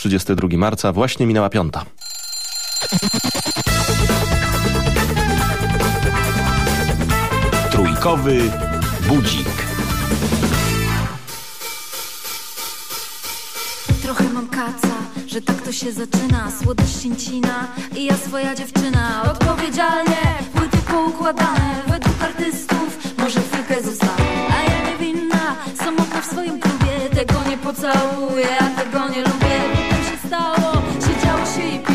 32 marca, właśnie minęła piąta. Trójkowy budzik. Trochę mam kaca, że tak to się zaczyna. Słodycz Cincina i ja swoja dziewczyna. Odpowiedzialnie, płyty poukładane Według artystów, może chwilkę zostanę. A ja niewinna, samotna w swoim klubie. Tego nie pocałuję, a tego nie lubię Potem się stało, siedziało się i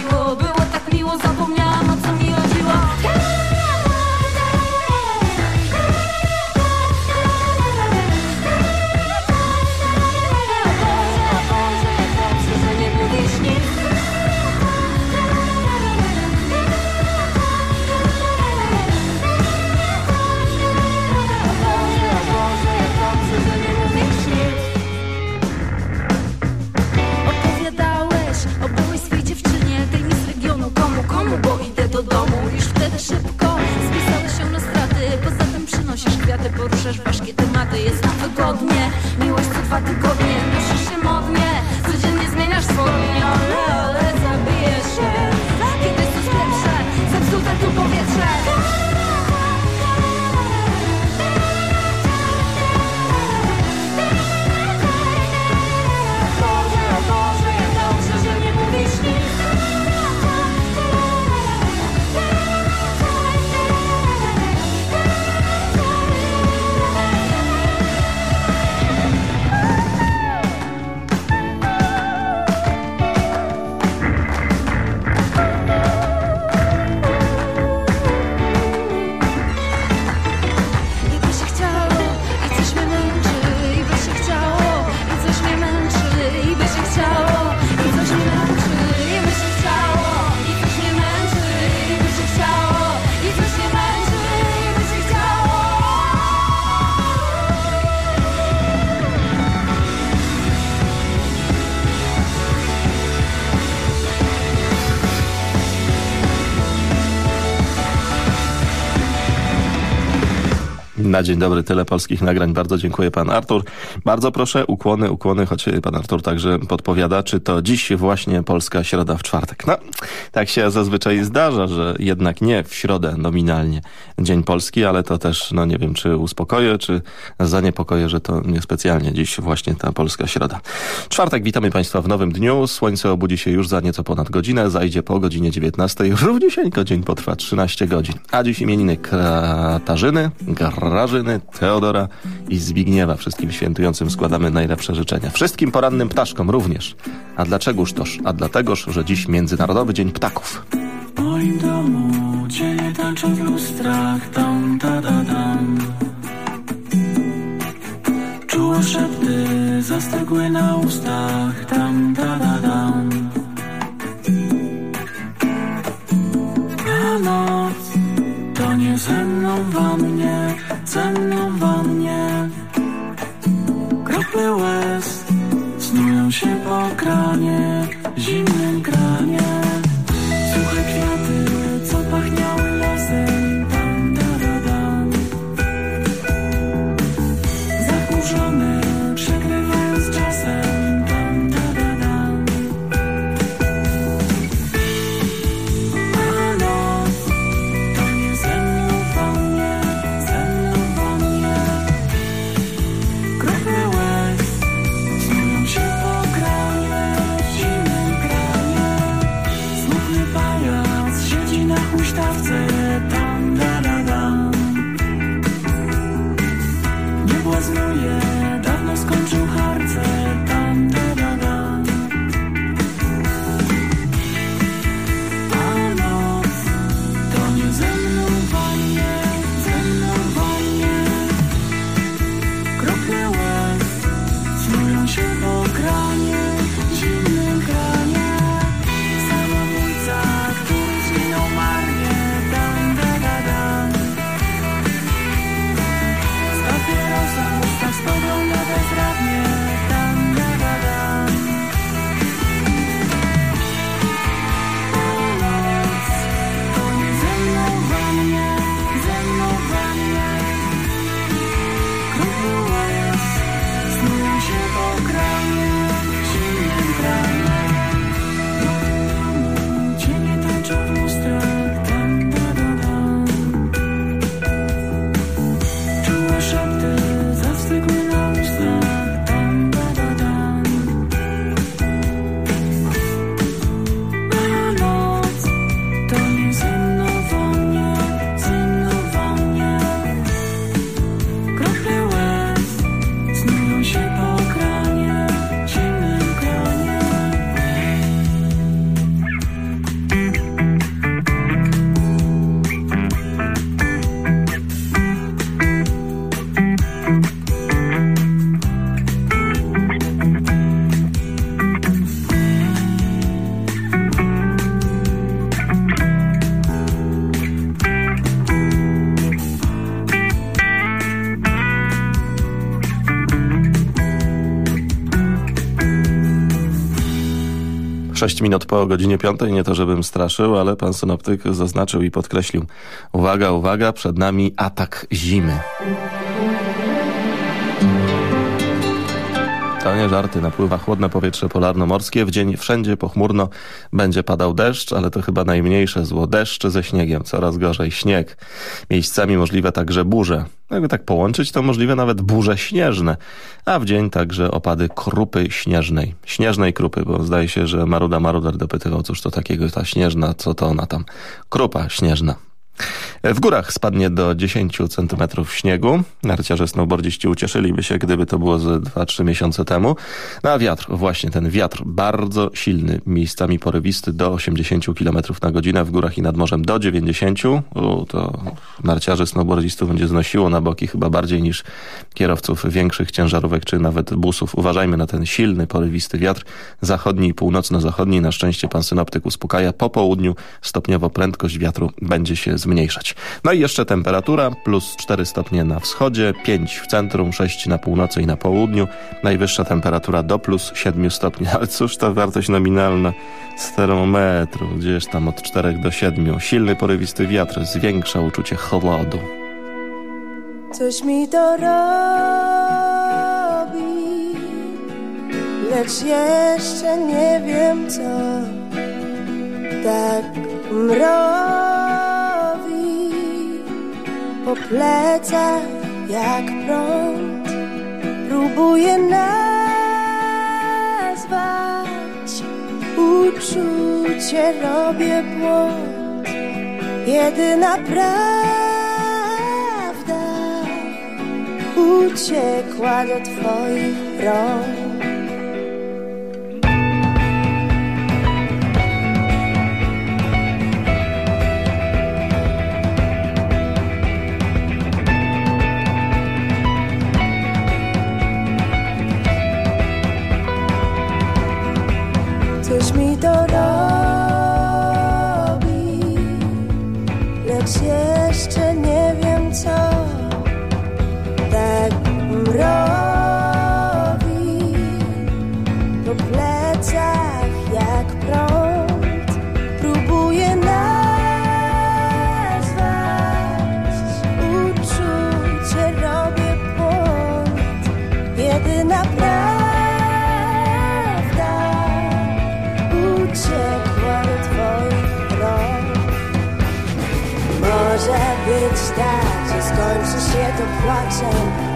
poruszasz ważkie tematy Jest nam wygodnie, miłość co dwa tygodnie Na dzień dobry, tyle polskich nagrań. Bardzo dziękuję pan Artur. Bardzo proszę, ukłony, ukłony, choć pan Artur także podpowiada, czy to dziś właśnie Polska Środa w czwartek. No, tak się zazwyczaj zdarza, że jednak nie w środę nominalnie Dzień Polski, ale to też, no nie wiem, czy uspokoję, czy zaniepokoję, że to niespecjalnie dziś właśnie ta Polska Środa. Czwartek, witamy państwa w nowym dniu. Słońce obudzi się już za nieco ponad godzinę, zajdzie po godzinie 19. Równiusieńko dzień potrwa 13 godzin. A dziś imieniny Katarzyny, Grażyny, Teodora i Zbigniewa. Wszystkim świętującym składamy najlepsze życzenia. Wszystkim porannym ptaszkom również. A dlaczegoż toż? A dlategoż, że dziś Międzynarodowy Dzień Ptaków. W moim domu cienie tańczą w lustrach tam, ta, da, dam Czuło szepty zastygły na ustach tam, ta, da, dam A noc to nie ze mną w wannie, ze mną wannie Krople łez snują się po kranie, zimnym kranie. Suche kwiaty, co pachniały 6 minut po godzinie 5, nie to żebym straszył, ale pan synoptyk zaznaczył i podkreślił. Uwaga, uwaga, przed nami atak zimy. To nie żarty, napływa chłodne powietrze polarno-morskie. W dzień wszędzie pochmurno będzie padał deszcz, ale to chyba najmniejsze zło. Deszcz ze śniegiem, coraz gorzej śnieg. Miejscami możliwe także burze. Jakby tak połączyć, to możliwe nawet burze śnieżne. A w dzień także opady krupy śnieżnej. Śnieżnej krupy, bo zdaje się, że Maruda Maruder dopytywał, cóż to takiego ta śnieżna, co to ona tam. Krupa śnieżna. W górach spadnie do 10 cm śniegu. Narciarze snowboardziści ucieszyliby się, gdyby to było ze 2-3 miesiące temu. No a wiatr, właśnie ten wiatr, bardzo silny, miejscami porywisty do 80 km na godzinę, w górach i nad morzem do 90. U, to narciarzy snowboardzistów będzie znosiło na boki chyba bardziej niż kierowców większych ciężarówek czy nawet busów. Uważajmy na ten silny, porywisty wiatr. Zachodni i północno-zachodni. Na szczęście pan synoptyk uspokaja. Po południu stopniowo prędkość wiatru będzie się zmniejszać. No i jeszcze temperatura, plus 4 stopnie na wschodzie, 5 w centrum, 6 na północy i na południu. Najwyższa temperatura do plus 7 stopni. Ale cóż ta wartość nominalna z termometru, gdzieś tam od 4 do 7. Silny, porywisty wiatr zwiększa uczucie chłodu. Coś mi to robi, lecz jeszcze nie wiem co. Tak mrowi plecach jak prąd. Próbuję nazwać uczucie, robię błąd. Jedyna prawda uciekła do Twoich rąk.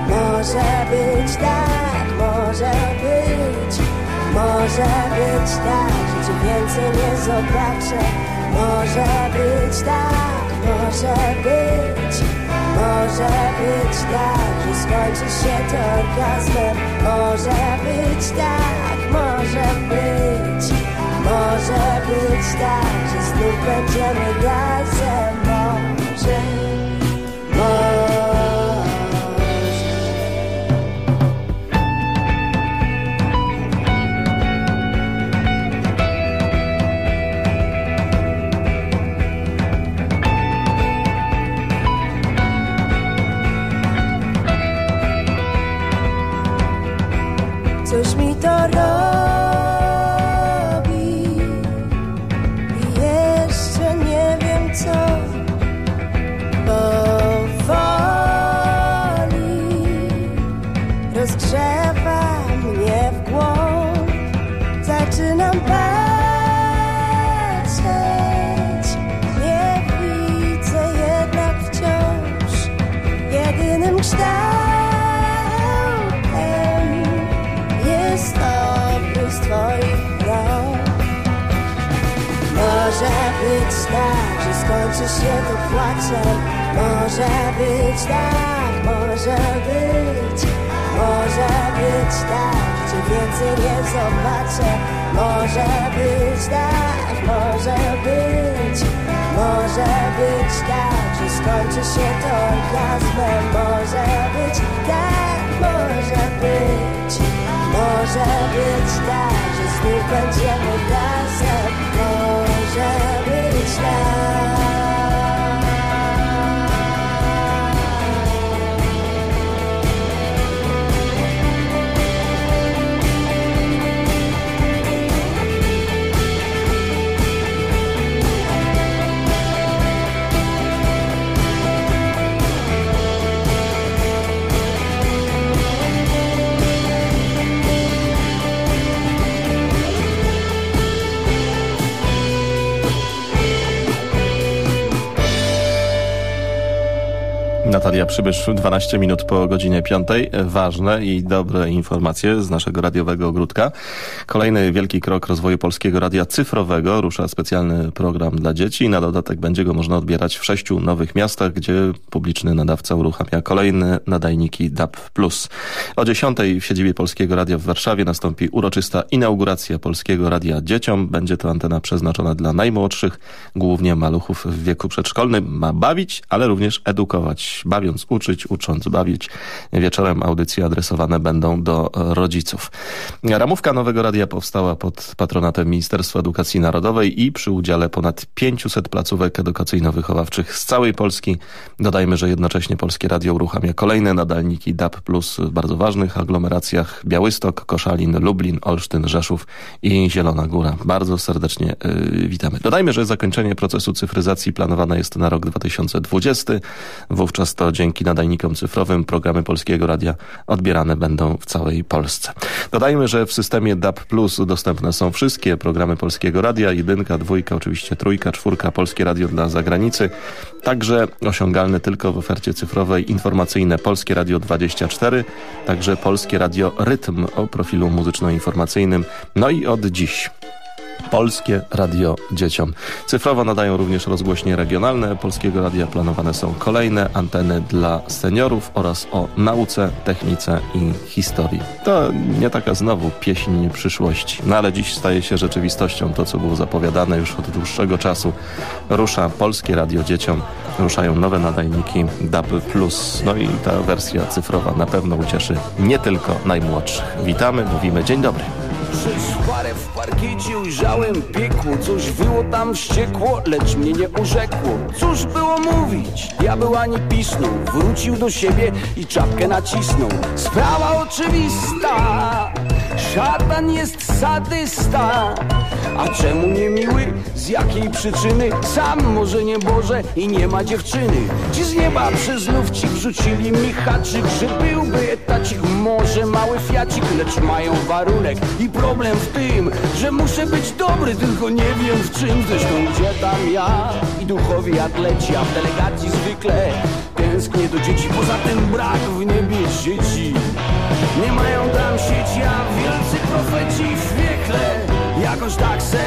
Może być tak, może być. Może być tak, że cię więcej nie zobaczę. Może być tak, może być. Może być tak, że skończy się to orgazmem. Może być tak, może być. Może być tak, że znów będziemy razem. Może. Natalia Przybysz, 12 minut po godzinie 5. Ważne i dobre informacje z naszego radiowego ogródka. Kolejny wielki krok rozwoju polskiego radia cyfrowego. Rusza specjalny program dla dzieci. Na dodatek będzie go można odbierać w sześciu nowych miastach, gdzie publiczny nadawca uruchamia kolejne nadajniki DAB+. O 10 w siedzibie Polskiego Radia w Warszawie nastąpi uroczysta inauguracja Polskiego Radia Dzieciom. Będzie to antena przeznaczona dla najmłodszych, głównie maluchów w wieku przedszkolnym. Ma bawić, ale również edukować bawiąc uczyć, ucząc bawić. Wieczorem audycje adresowane będą do rodziców. Ramówka Nowego Radia powstała pod patronatem Ministerstwa Edukacji Narodowej i przy udziale ponad 500 placówek edukacyjno-wychowawczych z całej Polski. Dodajmy, że jednocześnie Polskie Radio uruchamia kolejne nadalniki DAB+, w bardzo ważnych aglomeracjach Białystok, Koszalin, Lublin, Olsztyn, Rzeszów i Zielona Góra. Bardzo serdecznie yy, witamy. Dodajmy, że zakończenie procesu cyfryzacji planowane jest na rok 2020. Wówczas To dzięki nadajnikom cyfrowym programy Polskiego Radia odbierane będą w całej Polsce. Dodajmy, że w systemie DAB Plus dostępne są wszystkie programy Polskiego Radia, jedynka, dwójka, oczywiście trójka, czwórka, Polskie Radio dla zagranicy, także osiągalne tylko w ofercie cyfrowej informacyjne Polskie Radio 24, także Polskie Radio Rytm o profilu muzyczno-informacyjnym. No i od dziś Polskie Radio Dzieciom. Cyfrowo nadają również rozgłośnie regionalne Polskiego Radia. Planowane są kolejne anteny dla seniorów oraz o nauce, technice i historii. To nie taka znowu pieśń przyszłości, no ale dziś staje się rzeczywistością to, co było zapowiadane już od dłuższego czasu. Rusza Polskie Radio Dzieciom, ruszają nowe nadajniki DAB+. No i ta wersja cyfrowa na pewno ucieszy nie tylko najmłodszych. Witamy, mówimy dzień dobry. Przez parę w parkiecie ujrzałem piekło. Coś było tam wściekło, lecz mnie nie urzekło. Cóż było mówić? Diabeł ani pisnął. Wrócił do siebie i czapkę nacisnął. Sprawa oczywista Szatan jest sadysta. A czemu nie miły? Z jakiej przyczyny? Sam może nie Boże i nie ma dziewczyny. Ci z nieba przez znów ci wrzucili mi haczyk Że byłby etacik, może mały fiacik Lecz mają warunek. I problem w tym Że muszę być dobry, tylko nie wiem w czym. Zresztą gdzie tam ja? I duchowi atleci A w delegacji zwykle tęsknię do dzieci. Poza tym brak w niebie dzieci Nie mają tam sieci, a wielcy profeci w wiekle Jakoś tak se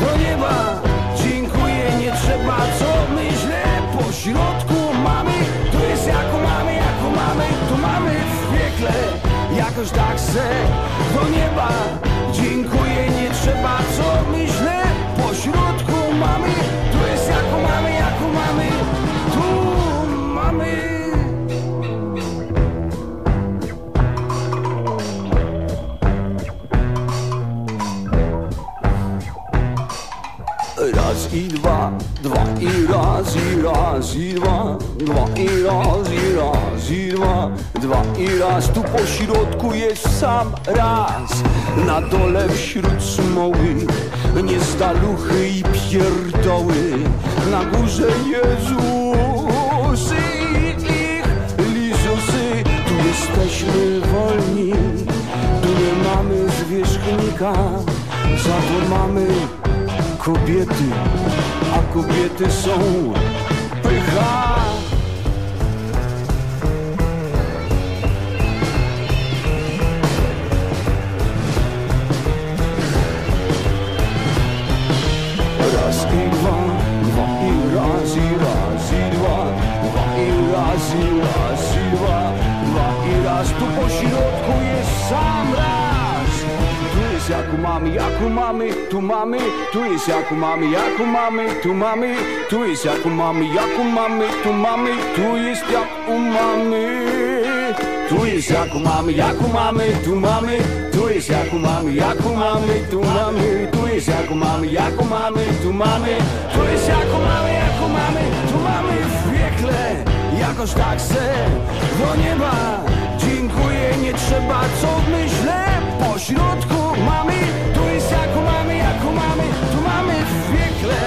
do nieba Dziękuję, nie trzeba co myślę Po środku mamy, to jest jako mamy, jako mamy To mamy w piekle. Jakoś tak se do nieba Dziękuję, nie trzeba co myślę Po środku i dwa, dwa i raz i raz i dwa Dwa i raz i raz i dwa Dwa i raz. Tu po środku jest sam raz. Na dole wśród smoły Nie staluchy i pierdoły. Na górze Jezusy i ich Lizusy. Tu jesteśmy wolni. Tu nie mamy zwierzchnika. Za to mamy kobiety, a kobiety są pycha. Raz i dwa, dwa i raz i raz i dwa, dwa i raz i raz i dwa, dwa i raz tu po środku jest sam raz. Jest jak u mamy, jak u mamy, tu mamy, tu jest jak u mamy, jak u mamy, tu mamy, tu jest jak u mamy, jak u mamy, tu mamy, tu jest jak u mamy. Tu jest jak u mamy, jak u mamy, tu mamy, tu jest jak u mamy, jak u mamy, tu mamy, tu jest jak u mamy, jak u mamy, tu mamy, tu jest jak u mamy, jak u mamy, tu mamy w piekle, jakoś tak se do nieba. Dziękuję, nie trzeba co myślę, po mamy, tu jest jak mamy, jak mamy, tu mamy w piekle,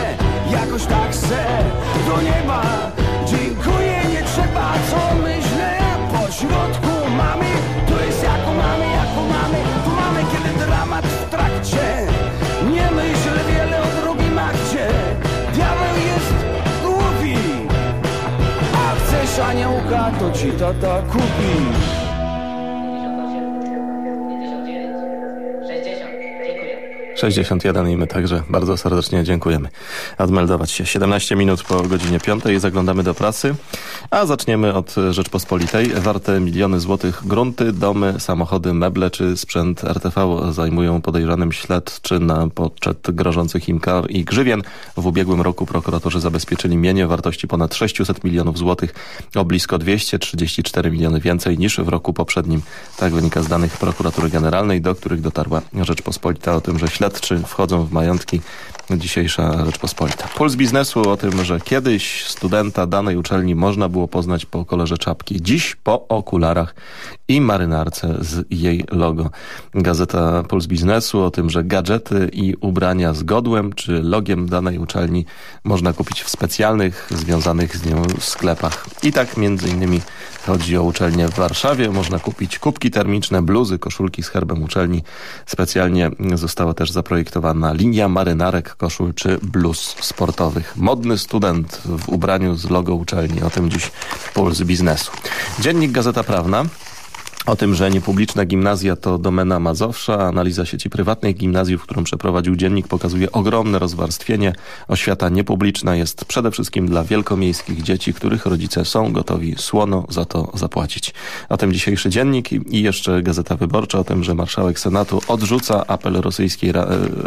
jakoś tak se do nieba. Dziękuję, nie trzeba co myślę, po środku mamy, tu jest jak mamy, jak mamy, tu mamy kiedy dramat w trakcie. Nie myśl wiele o drugim akcie, diabeł jest głupi, a chce chcesz aniołka, to ci tata kupi 61 i my także bardzo serdecznie dziękujemy. Odmeldować się 17 minut po godzinie 5 zaglądamy do prasy, a zaczniemy od Rzeczpospolitej. Warte miliony złotych grunty, domy, samochody, meble czy sprzęt RTV zajmują podejrzanym śledczy na poczet grożących im kar i grzywien. W ubiegłym roku prokuratorzy zabezpieczyli mienie wartości ponad 600 milionów złotych, o blisko 234 miliony więcej niż w roku poprzednim. Tak wynika z danych prokuratury generalnej, do których dotarła Rzeczpospolita o tym, że śledczy śledczy wchodzą w majątki dzisiejsza Rzeczpospolita. Puls biznesu o tym, że kiedyś studenta danej uczelni można było poznać po kolorze czapki. Dziś po okularach i marynarce z jej logo. Gazeta Puls Biznesu o tym, że gadżety i ubrania z godłem czy logiem danej uczelni można kupić w specjalnych, związanych z nią sklepach. I tak między innymi chodzi o uczelnię w Warszawie. Można kupić kubki termiczne, bluzy, koszulki z herbem uczelni. Specjalnie została też zaprojektowana linia marynarek, koszul czy bluz sportowych. Modny student w ubraniu z logo uczelni. O tym dziś Puls Biznesu. Dziennik Gazeta Prawna. O tym, że niepubliczna gimnazja to domena Mazowsza, analiza sieci prywatnych gimnazjów, którą przeprowadził dziennik, pokazuje ogromne rozwarstwienie. Oświata niepubliczna jest przede wszystkim dla wielkomiejskich dzieci, których rodzice są gotowi słono za to zapłacić. O tym dzisiejszy dziennik i jeszcze Gazeta Wyborcza o tym, że marszałek Senatu odrzuca apel Rosyjskiej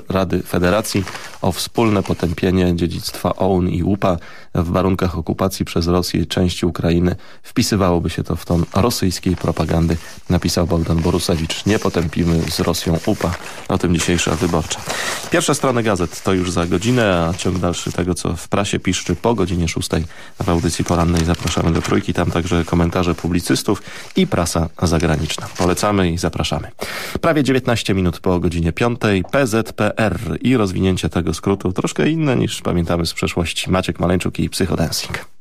Rady Federacji o wspólne potępienie dziedzictwa OUN i UPA w warunkach okupacji przez Rosję części Ukrainy. Wpisywałoby się to w ton rosyjskiej propagandy napisał Bogdan Borusewicz. Nie potępimy z Rosją UPA. O tym dzisiejsza wyborcza. Pierwsze strony gazet to już za godzinę, a ciąg dalszy tego, co w prasie piszczy po godzinie szóstej w audycji porannej zapraszamy do Trójki. Tam także komentarze publicystów i prasa zagraniczna. Polecamy i zapraszamy. Prawie 19 minut po godzinie piątej PZPR i rozwinięcie tego skrótu troszkę inne niż pamiętamy z przeszłości. Maciek Maleńczuk i Psychodensing.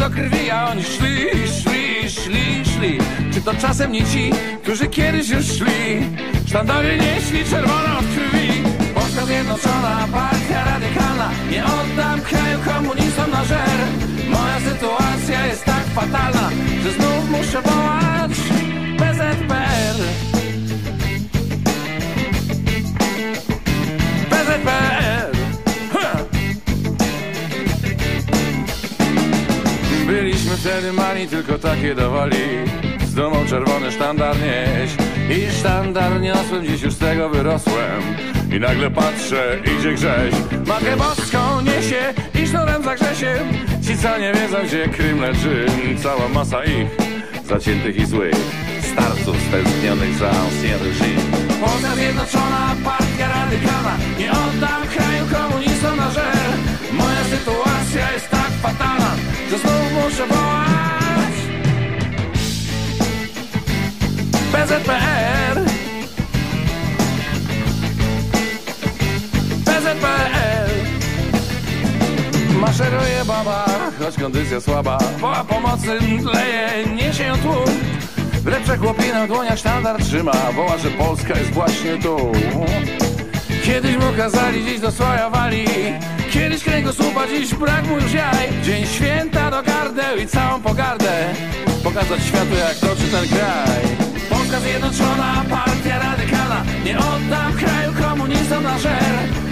do krwi, a oni szli, szli, szli, szli. Czy to czasem nie ci, którzy kiedyś już szli? Sztandary nieśli czerwono od krwi. Polska Zjednoczona, partia radykalna. Nie oddam kraju komunistom na żer. Moja sytuacja jest tak fatalna, że znów muszę wołać PZPR. PZPR. Byliśmy wtedy mali, tylko takie dowoli Z dumą czerwony sztandar nieś. I sztandar niosłem, dziś już z tego wyrosłem. I nagle patrzę, idzie grześ. Matkę boską niesie i sznurem za grzesiem Ci co nie wiedzą, gdzie Krym leży Cała masa ich, zaciętych i złych. Starców stęsknionych za ancien reżim. Polska Zjednoczona, partia radykalna Nie oddam kraju komunistom na żer Moja sytuacja jest tak fatalna Że znów muszę wołać PZPR PZPR Maszeruje baba, choć kondycja słaba. Woła pomocy, leje, niesie ją tłum W chłopina w dłoniach sztandar trzyma. Woła, że Polska jest właśnie tu. Kiedyś mu kazali dziś do słoja wali. Kiedyś kręgosłupa, dziś brak mu już jaj. Dzień święta do gardeł i całą pogardę. Pokazać światu jak toczy ten kraj Zjednoczona, partia radykalna. Nie oddam kraju komunistom na żer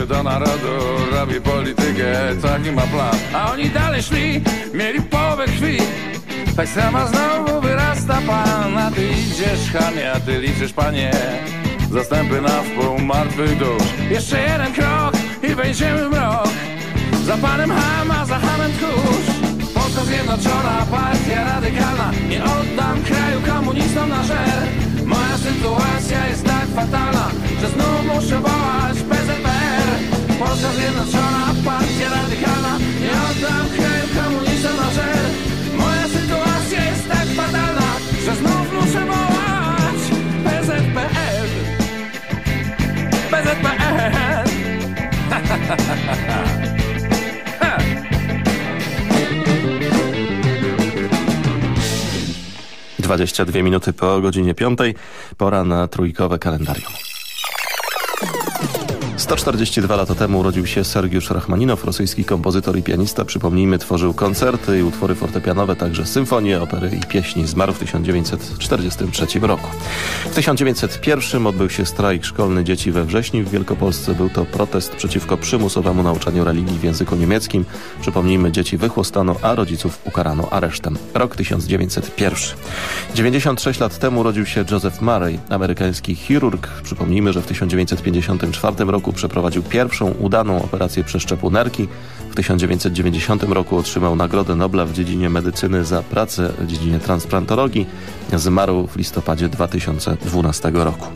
do narodu Robi politykę, taki ma plan. A oni dalej szli, mieli połowę krwi. Tak sama znowu wyrasta pan A ty idziesz, chamie, a ty liczysz, panie. Zastępy na wpół martwych dusz. Jeszcze jeden krok i wejdziemy w rok Za panem Hama, za Hamem Tchórz. Polska Zjednoczona, partia radykalna. Nie oddam kraju komunistom na żer. Moja sytuacja jest tak fatalna Że znów muszę wołać Polska Zjednoczona, partia radykalna Nie oddam kraju komunistom na żer Moja sytuacja jest tak fatalna Że znów muszę wołać PZPR PZPR ha 22 minuty po godzinie 5. Pora na trójkowe kalendarium. 142 lata temu urodził się Sergiusz Rachmaninow, rosyjski kompozytor i pianista. Przypomnijmy, tworzył koncerty i utwory fortepianowe, także symfonie, opery i pieśni. Zmarł w 1943 roku. W 1901 odbył się strajk szkolny dzieci we wrześniu w Wielkopolsce. Był to protest przeciwko przymusowemu nauczaniu religii w języku niemieckim. Przypomnijmy, dzieci wychłostano, a rodziców ukarano aresztem. Rok 1901. 96 lat temu urodził się Joseph Murray, amerykański chirurg. Przypomnijmy, że w 1954 roku przeprowadził pierwszą udaną operację przeszczepu nerki. W 1990 roku otrzymał Nagrodę Nobla w dziedzinie medycyny za pracę w dziedzinie transplantologii. Zmarł w listopadzie 2012 roku.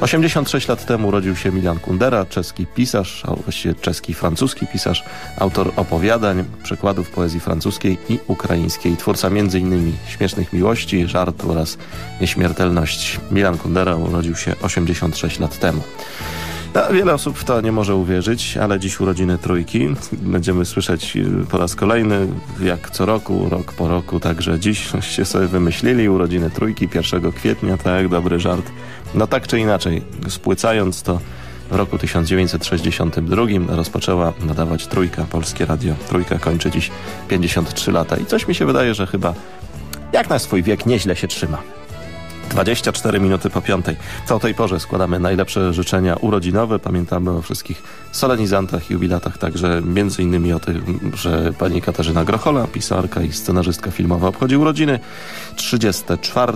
86 lat temu urodził się Milan Kundera, czeski pisarz, a właściwie czeski francuski pisarz, autor opowiadań, przekładów poezji francuskiej i ukraińskiej, twórca m.in. Śmiesznych Miłości, Żart oraz Nieśmiertelności. Milan Kundera urodził się 86 lat temu. No, wiele osób w to nie może uwierzyć, ale dziś urodziny trójki. Będziemy słyszeć y, po raz kolejny, jak co roku, rok po roku, także dziś się sobie wymyślili urodziny trójki 1 kwietnia, tak, dobry żart. No tak czy inaczej, spłycając to w roku 1962 rozpoczęła nadawać Trójka, Polskie Radio. Trójka kończy dziś 53 lata i coś mi się wydaje, że chyba jak na swój wiek nieźle się trzyma. 24 minuty po piątej. Co o tej porze składamy najlepsze życzenia urodzinowe. Pamiętamy o wszystkich solenizantach i jubilatach, także między innymi o tym, że pani Katarzyna Grochola, pisarka i scenarzystka filmowa obchodzi urodziny. 34.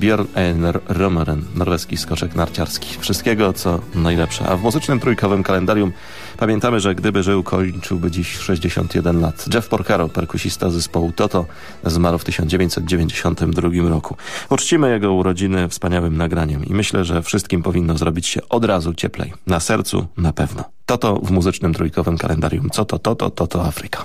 Björn Einer Romeren, norweski skoczek narciarski. Wszystkiego, co najlepsze. A w muzycznym trójkowym kalendarium pamiętamy, że gdyby żył, kończyłby dziś 61 lat. Jeff Porcaro, perkusista zespołu Toto, zmarł w 1992 roku. Uczcimy jego urodziny wspaniałym nagraniem i myślę, że wszystkim powinno zrobić się od razu cieplej. Na sercu na pewno. Toto w muzycznym trójkowym kalendarium. Co to, to, to, to, to Afryka.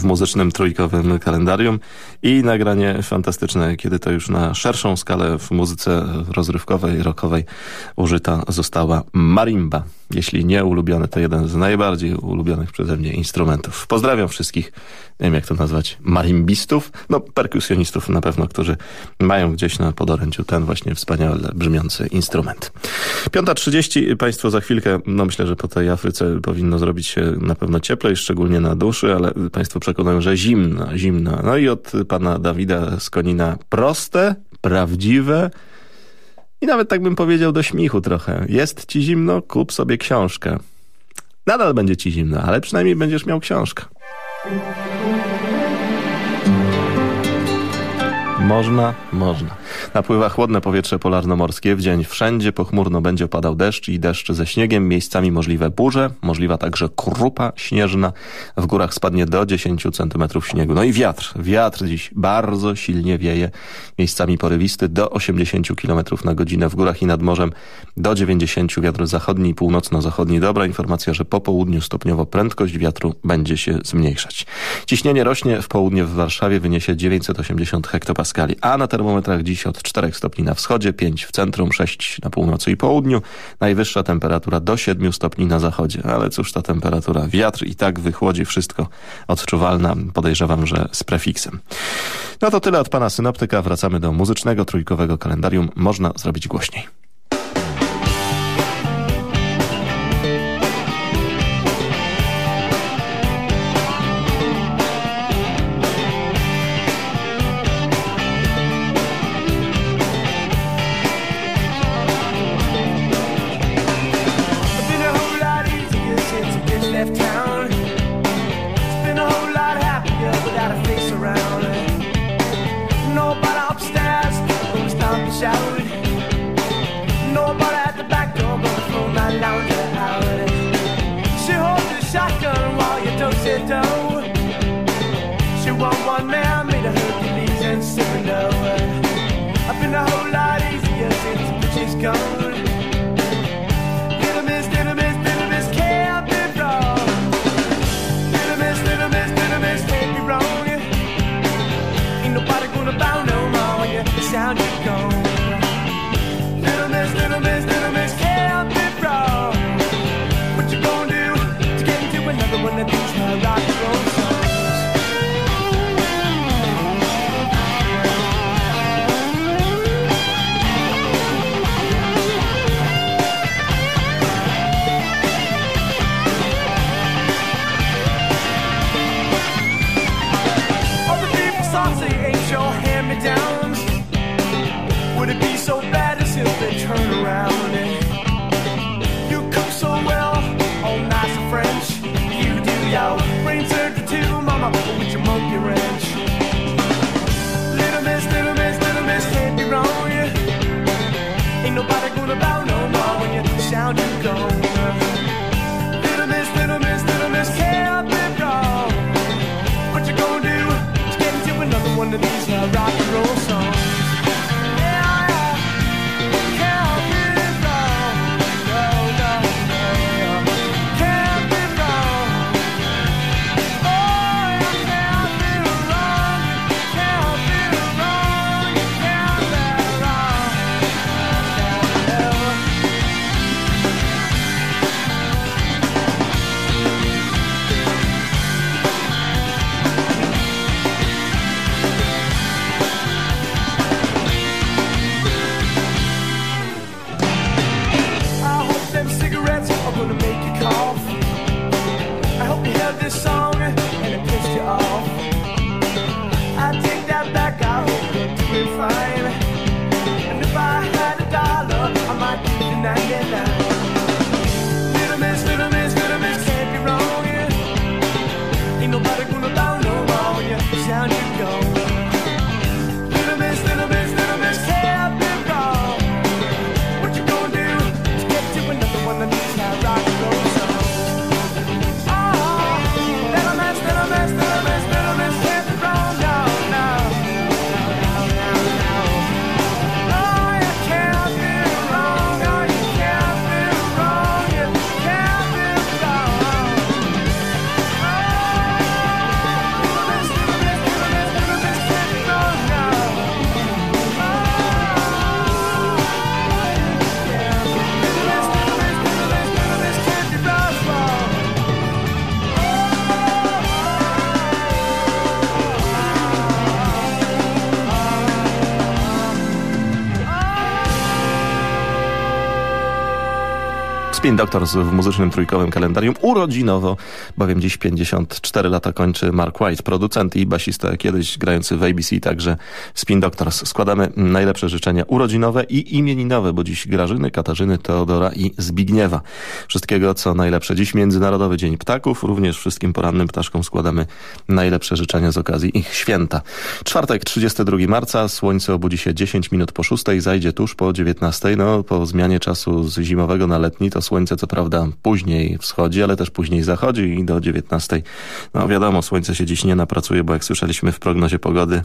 W muzycznym trójkowym kalendarium i nagranie fantastyczne, kiedy to już na szerszą skalę w muzyce rozrywkowej, rockowej użyta została marimba. Jeśli nie ulubiony, to jeden z najbardziej ulubionych przeze mnie instrumentów. Pozdrawiam wszystkich, nie wiem jak to nazwać, marimbistów, no perkusjonistów na pewno, którzy mają gdzieś na podorędziu ten właśnie wspaniale brzmiący instrument. 5.30, Państwo za chwilkę, no myślę, że po tej Afryce powinno zrobić się na pewno cieplej, szczególnie na duszy, ale Państwo przekonają, że zimna, zimna. No i od pana Dawida z Konina proste, prawdziwe, i nawet tak bym powiedział do śmichu trochę. Jest ci zimno? Kup sobie książkę. Nadal będzie ci zimno, ale przynajmniej będziesz miał książkę. Można, można. Napływa chłodne powietrze polarnomorskie. W dzień wszędzie pochmurno będzie opadał deszcz i deszcz ze śniegiem. Miejscami możliwe burze, możliwa także krupa śnieżna. W górach spadnie do 10 centymetrów śniegu. No i wiatr. Wiatr dziś bardzo silnie wieje. Miejscami porywisty do 80 kilometrów na godzinę. W górach i nad morzem do 90 wiatr zachodni i północno-zachodni. Dobra informacja, że po południu stopniowo prędkość wiatru będzie się zmniejszać. Ciśnienie rośnie w południe w Warszawie wyniesie 980 hektopaskali, a na termometrach dziś od 4 stopni na wschodzie, 5 w centrum, 6 na północy i południu. Najwyższa temperatura do 7 stopni na zachodzie. Ale cóż ta temperatura? Wiatr i tak wychłodzi wszystko odczuwalna. Podejrzewam, że z prefiksem. No to tyle od pana synoptyka. Wracamy do muzycznego trójkowego kalendarium. Można zrobić głośniej. you go. Spin Doctors w muzycznym trójkowym kalendarium urodzinowo, bowiem dziś 54 lata kończy Mark White, producent i basista kiedyś grający w ABC, także Spin Doctors. Składamy najlepsze życzenia urodzinowe i imieninowe, bo dziś Grażyny, Katarzyny, Teodora i Zbigniewa. Wszystkiego co najlepsze. Dziś Międzynarodowy Dzień Ptaków, również wszystkim porannym ptaszkom składamy najlepsze życzenia z okazji ich święta. Czwartek, 32 marca, słońce obudzi się 10 minut po 6, zajdzie tuż po 19, no po zmianie czasu z zimowego na letni, to słońce co prawda później wschodzi, ale też później zachodzi i do 19. No wiadomo, słońce się dziś nie napracuje, bo jak słyszeliśmy w prognozie pogody,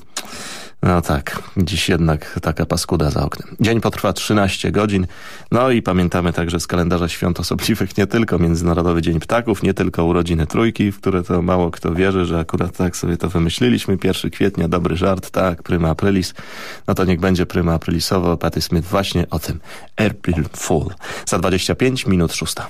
no tak, dziś jednak taka paskuda za oknem. Dzień potrwa 13 godzin, no i pamiętamy także z kalendarza świąt osobliwych nie tylko Międzynarodowy Dzień Ptaków, nie tylko urodziny Trójki, w które to mało kto wierzy, że akurat tak sobie to wymyśliliśmy. 1 kwietnia, dobry żart, tak, prima aprilis. No to niech będzie prima aprilisowo. Patty Smith właśnie o tym. April Fool. Za 25 minut szósta.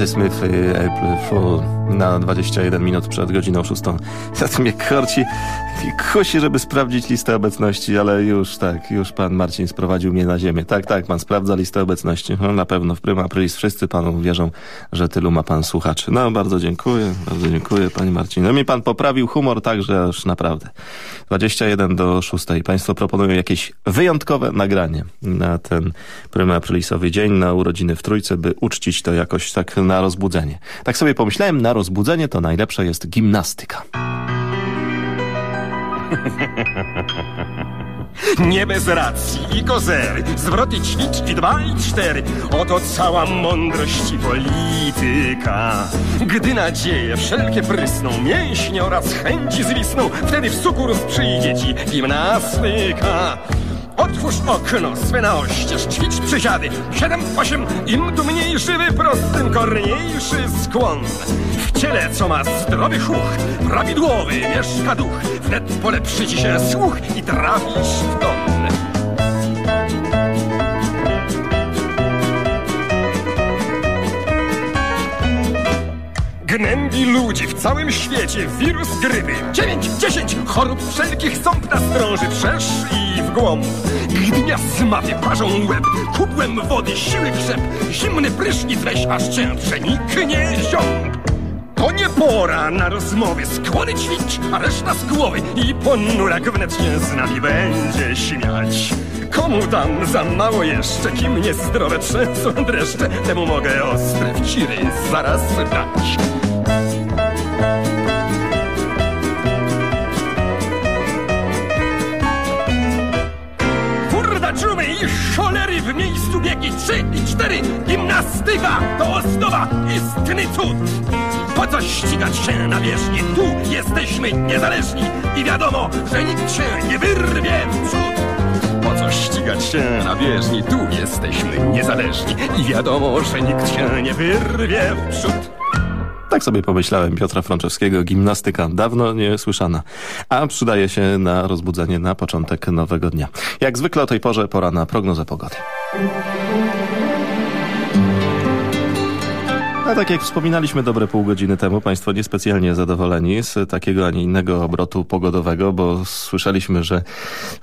Patty Smith, April Fool. na 21 minut przed godziną 6. Zatem mnie korci kusi, żeby sprawdzić listę obecności, ale już tak, już pan Marcin sprowadził mnie na ziemię. Tak, tak, pan sprawdza listę obecności. No, na pewno w Prima Aprilis wszyscy panu wierzą, że tylu ma pan słuchaczy. No, bardzo dziękuję, bardzo dziękuję, panie Marcin. No mi pan poprawił humor także aż naprawdę. 21 do 6. Państwo proponują jakieś wyjątkowe nagranie na ten Prima Aprilisowy dzień, na urodziny w Trójce, by uczcić to jakoś tak na rozbudzenie. Tak sobie pomyślałem, na rozbudzenie to najlepsza jest gimnastyka. Nie bez racji i kozery, zwroty ćwicz i dwa i cztery. Oto cała mądrość i polityka. Gdy nadzieje wszelkie prysną, mięśnie oraz chęci zwisną, wtedy w sukurs przyjdzie ci gimnastyka. Otwórz okno swe na oścież, ćwicz przysiady. Siedem, osiem, im tu mniejszy wyprost, tym korniejszy skłon. W ciele, co ma zdrowy chuch, prawidłowy mieszka duch. Wnet polepszy ci się słuch i trafisz w ton. Gnębi ludzi w całym świecie wirus grypy. Dziewięć, dziesięć chorób wszelkich ząb nastrąży wszerz i w głąb. Gdy miasmaty parzą łeb, kubłem wody siły krzep, zimny prysznic weź, aż cię przeniknie ziąb. To nie pora na rozmowy, skłony ćwicz, a reszta z głowy i ponurak wnet się z nami będzie śmiać. Komu tam za mało jeszcze, kim niezdrowe trzęsą dreszcze, temu mogę ostre wciry zaraz dać. Cholery w miejscu biegi trzy i cztery. Gimnastyka to ozdoba, istny cud. Po co ścigać się na wierzchni? Tu jesteśmy niezależni. I wiadomo, że nikt się nie wyrwie w przód Po co ścigać się na wierzchni? Tu jesteśmy niezależni. I wiadomo, że nikt się nie wyrwie w przód Tak sobie pomyślałem Piotra Franczewskiego, gimnastyka dawno nie słyszana, a przydaje się na rozbudzenie na początek nowego dnia. Jak zwykle o tej porze pora na prognozę pogody. A tak jak wspominaliśmy dobre pół godziny temu, Państwo niespecjalnie zadowoleni z takiego, a nie innego obrotu pogodowego, bo słyszeliśmy, że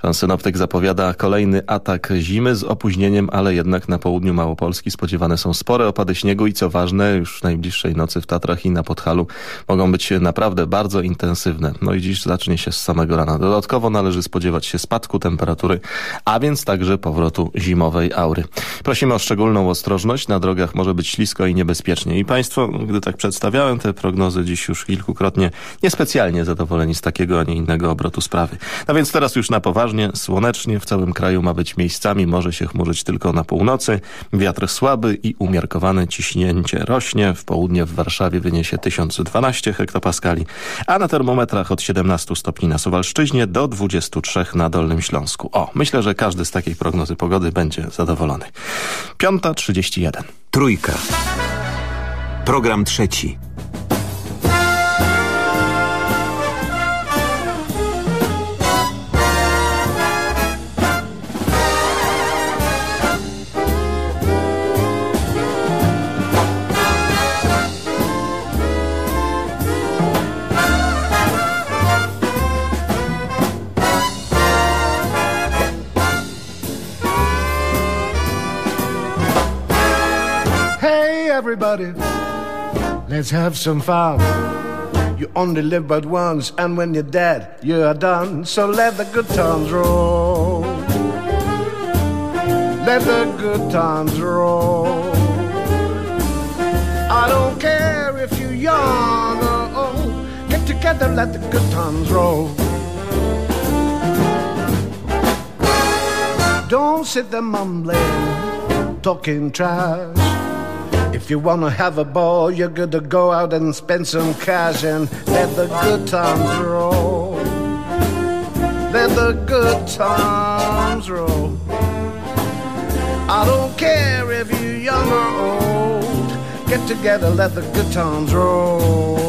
pan synoptyk zapowiada kolejny atak zimy z opóźnieniem, ale jednak na południu Małopolski spodziewane są spore opady śniegu i co ważne, już w najbliższej nocy w Tatrach i na Podhalu mogą być naprawdę bardzo intensywne. No i dziś zacznie się z samego rana. Dodatkowo należy spodziewać się spadku temperatury, a więc także powrotu zimowej aury. Prosimy o szczególną ostrożność, na drogach może być ślisko i niebezpiecznie. I Państwo, gdy tak przedstawiałem te prognozy dziś już kilkukrotnie, niespecjalnie zadowoleni z takiego, a nie innego obrotu sprawy. No więc teraz już na poważnie, słonecznie w całym kraju ma być miejscami, może się chmurzyć tylko na północy, wiatr słaby i umiarkowane ciśnięcie rośnie, w południe w Warszawie wyniesie 1012 hektopaskali, a na termometrach od 17 stopni na Suwalszczyźnie do 23 na Dolnym Śląsku. O, myślę, że każdy z takiej prognozy pogody będzie zadowolony. Piąta 31. Trójka. Program trzeci. Everybody, let's have some fun. You only live but once, and when you're dead, you're done. So let the good times roll. Let the good times roll. I don't care if you're young or old. Get together, let the good times roll. Don't sit there mumbling, talking trash. If you wanna have a ball, you're good to go out and spend some cash and let the good times roll. Let the good times roll. I don't care if you're young or old. Get together, let the good times roll.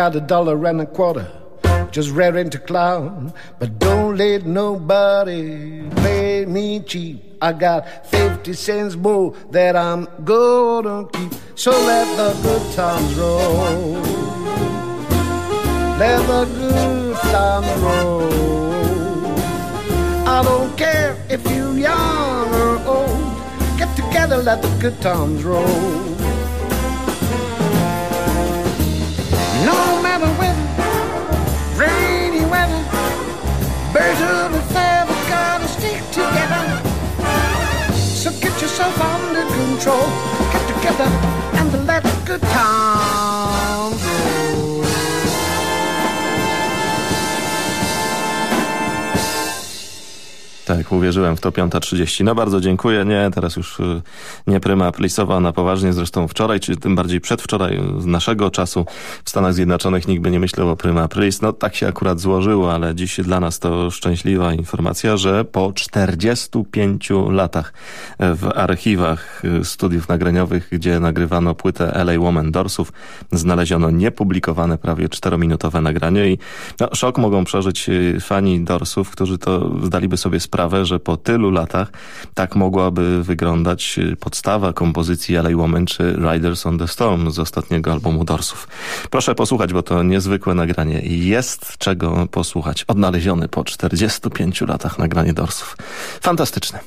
Got a dollar and a quarter, just raring to clown. But don't let nobody play me cheap. I got 50 cents more that I'm gonna keep. So let the good times roll. Let the good times roll. I don't care if you're young or old. Get together, let the good times roll. No matter weather, rainy weather, birds of a feather gotta stick together. So get yourself under control, get together, and let the good times Tak, uwierzyłem w to 5.30. No bardzo dziękuję. Nie, teraz już y, nie pryma plisowa na poważnie. Zresztą wczoraj, czy tym bardziej przedwczoraj z naszego czasu w Stanach Zjednoczonych nikt by nie myślał o pryma plis. No tak się akurat złożyło, ale dziś dla nas to szczęśliwa informacja, że po 45 latach w archiwach y, studiów nagraniowych, gdzie nagrywano płytę LA Woman Dorsów, znaleziono niepublikowane prawie czterominutowe nagranie i no, szok mogą przeżyć y, fani Dorsów, którzy to zdaliby sobie sprawę, że po tylu latach tak mogłaby wyglądać y, podstawa kompozycji LA Woman czy Riders on the Storm z ostatniego albumu Dorsów. Proszę posłuchać, bo to niezwykłe nagranie jest czego posłuchać. Odnaleziony po 45 latach nagranie Dorsów. Fantastyczne.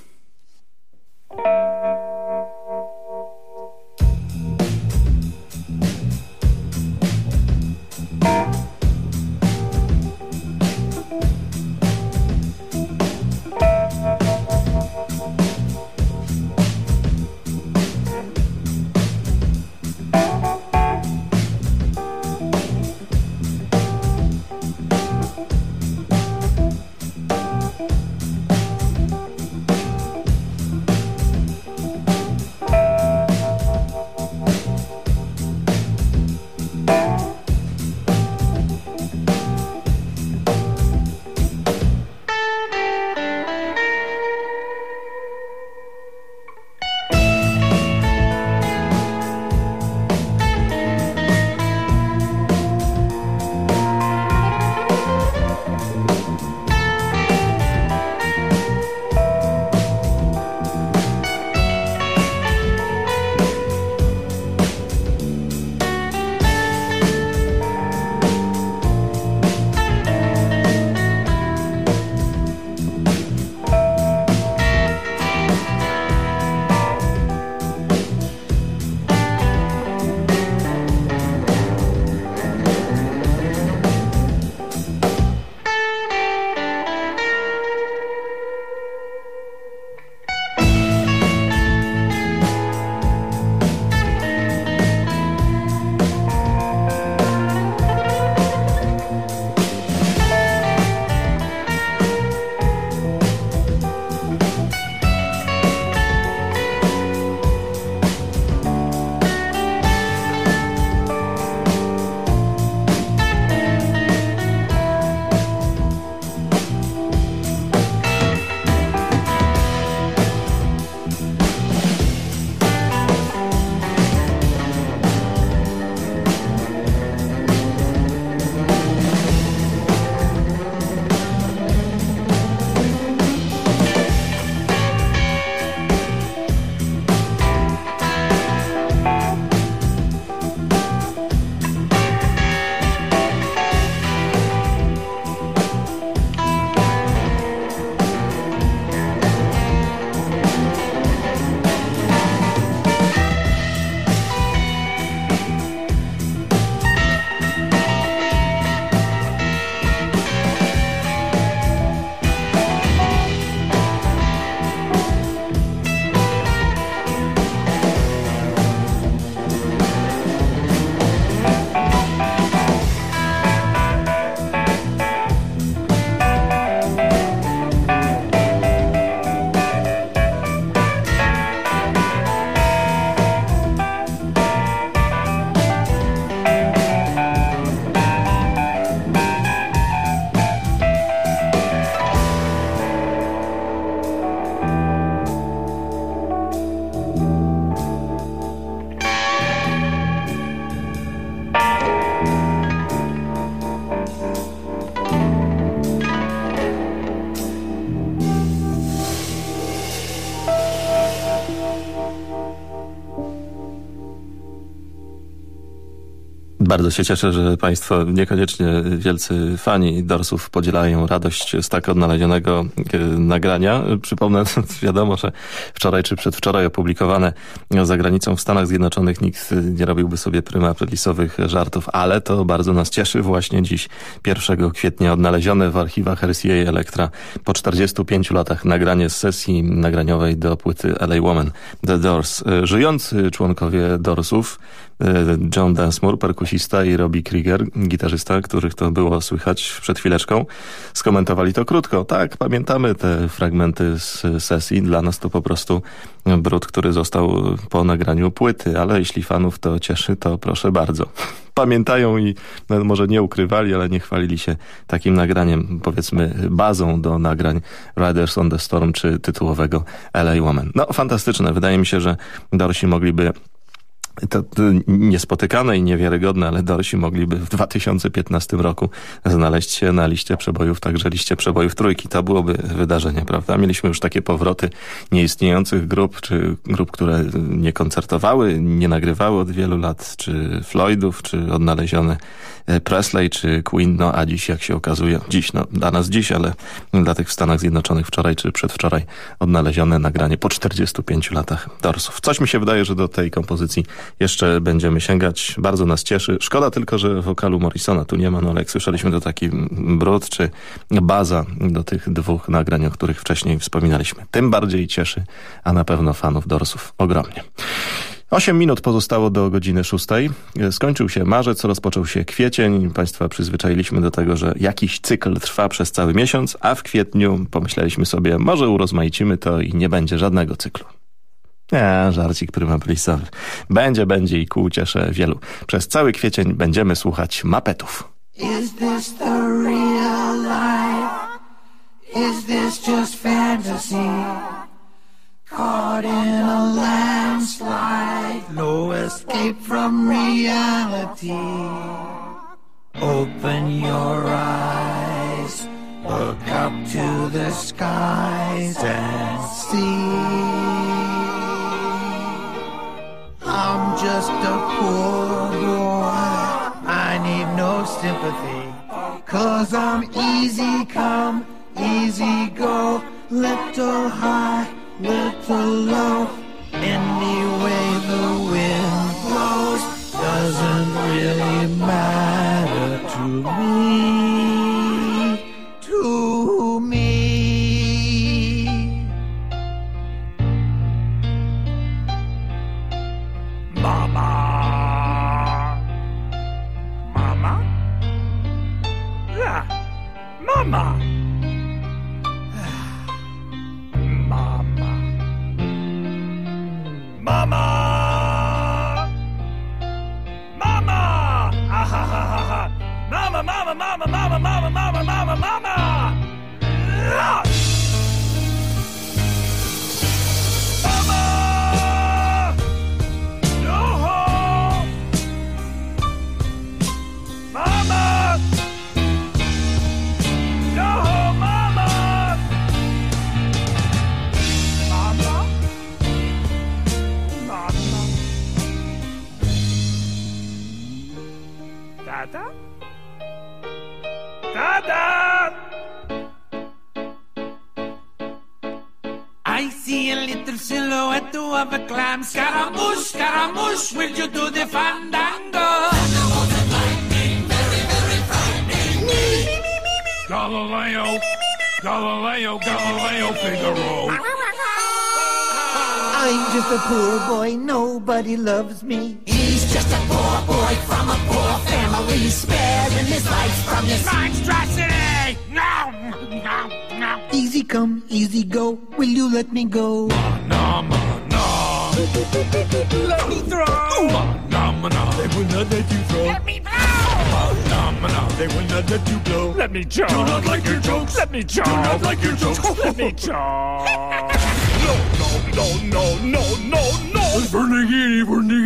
Bardzo się cieszę, że Państwo niekoniecznie wielcy fani Dorsów podzielają radość z tak odnalezionego e, nagrania. Przypomnę, wiadomo, że wczoraj czy przedwczoraj opublikowane za granicą w Stanach Zjednoczonych nikt nie robiłby sobie pryma lisowych żartów, ale to bardzo nas cieszy. Właśnie dziś 1 kwietnia odnalezione w archiwach RCA Elektra po 45 latach nagranie z sesji nagraniowej do płyty LA Woman The Doors. E, Żyjący członkowie Dorsów John Densmore, perkusista i Robbie Krieger, gitarzysta, których to było słychać przed chwileczką, skomentowali to krótko. Tak, pamiętamy te fragmenty z sesji. Dla nas to po prostu brud, który został po nagraniu płyty, ale jeśli fanów to cieszy, to proszę bardzo. Pamiętają i no, może nie ukrywali, ale nie chwalili się takim nagraniem, powiedzmy bazą do nagrań Riders on the Storm czy tytułowego LA Woman. No fantastyczne. Wydaje mi się, że Dorsi mogliby to, to niespotykane i niewiarygodne, ale Dorsi mogliby w 2015 roku znaleźć się na liście przebojów, także liście przebojów trójki. To byłoby wydarzenie, prawda? Mieliśmy już takie powroty nieistniejących grup, czy grup, które nie koncertowały, nie nagrywały od wielu lat, czy Floydów, czy odnalezione Presley, czy Queen, no a dziś, jak się okazuje, dziś, no dla nas dziś, ale dla tych w Stanach Zjednoczonych wczoraj, czy przedwczoraj odnalezione nagranie po 45 latach Dorsów. Coś mi się wydaje, że do tej kompozycji jeszcze będziemy sięgać. Bardzo nas cieszy. Szkoda tylko, że wokalu Morrisona tu nie ma, no ale jak słyszeliśmy to taki brud czy baza do tych dwóch nagrań, o których wcześniej wspominaliśmy. Tym bardziej cieszy, a na pewno fanów Dorsów ogromnie. Osiem minut pozostało do godziny szóstej. Skończył się marzec, rozpoczął się kwiecień. Państwa przyzwyczailiśmy do tego, że jakiś cykl trwa przez cały miesiąc, a w kwietniu pomyśleliśmy sobie, może urozmaicimy to i nie będzie żadnego cyklu. Nie, żarcik prymaplisowy. Będzie, będzie i ku cieszę wielu. Przez cały kwiecień będziemy słuchać mapetów. Is this the real life? Is this just fantasy? Caught in a landslide, no escape from reality. Open your eyes, look up to the skies and see. I'm just a poor boy. I need no sympathy. Cause I'm easy come, easy go. Little high, little low. Any way the wind blows doesn't really matter to me. No, no, they will not let you blow! Let me choke! Do not like your jokes! Let me choke! Do not like your jokes! Let me choke! No, no, no, no, no, no, no! Vernigiri, Vernigiri!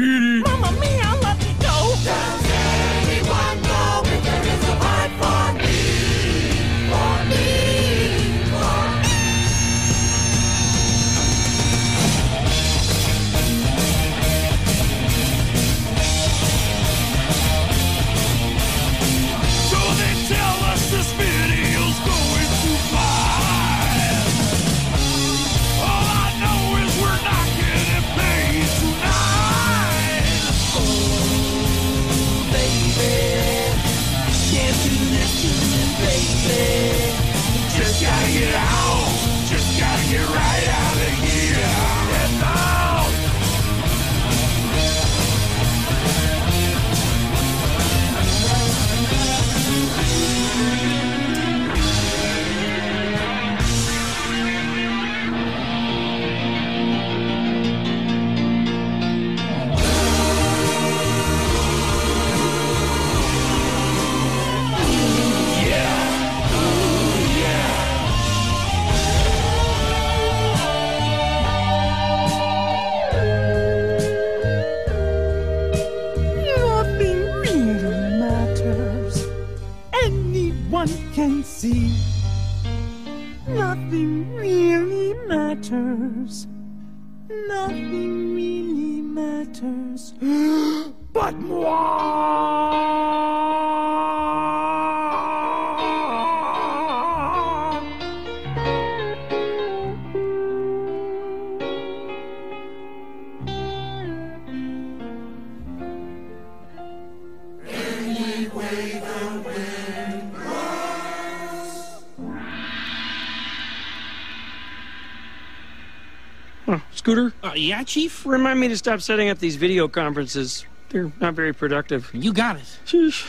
Scooter? Uh, yeah, Chief? Remind me to stop setting up these video conferences. They're not very productive. You got it. Sheesh.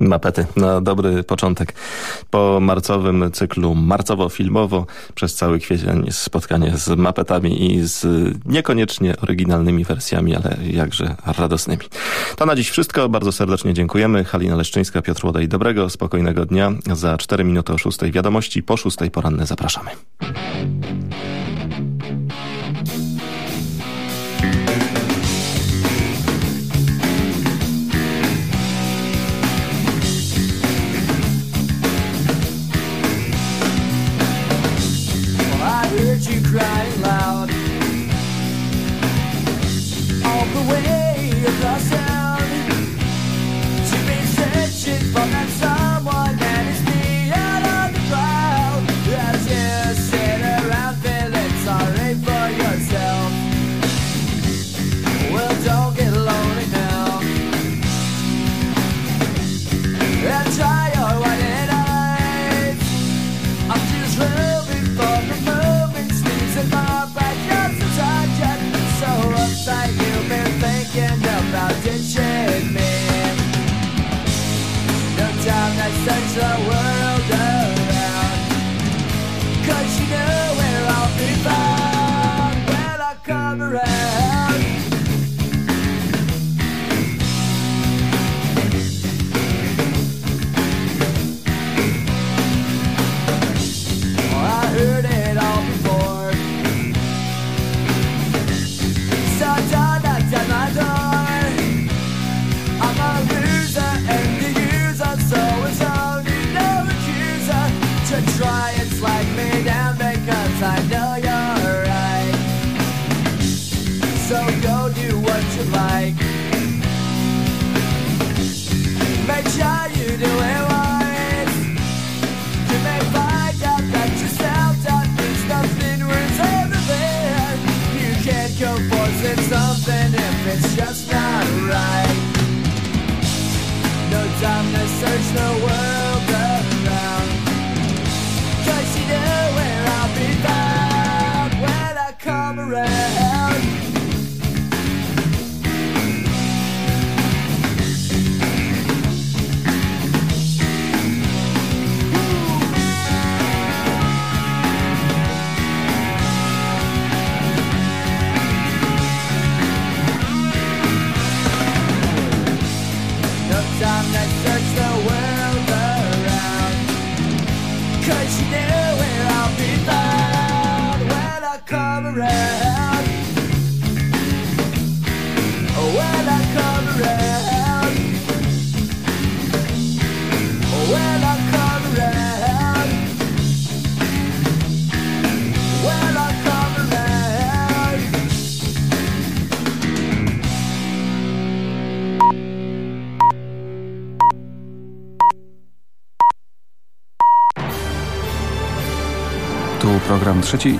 Mapety na dobry początek. Po marcowym cyklu marcowo-filmowo przez cały kwiecień spotkanie z mapetami i z niekoniecznie oryginalnymi wersjami, ale jakże radosnymi. To na dziś wszystko. Bardzo serdecznie dziękujemy. Halina Leszczyńska, Piotr Łodej. Dobrego, spokojnego dnia. Za 4 minuty o 6 wiadomości. Po 6 poranne zapraszamy. 53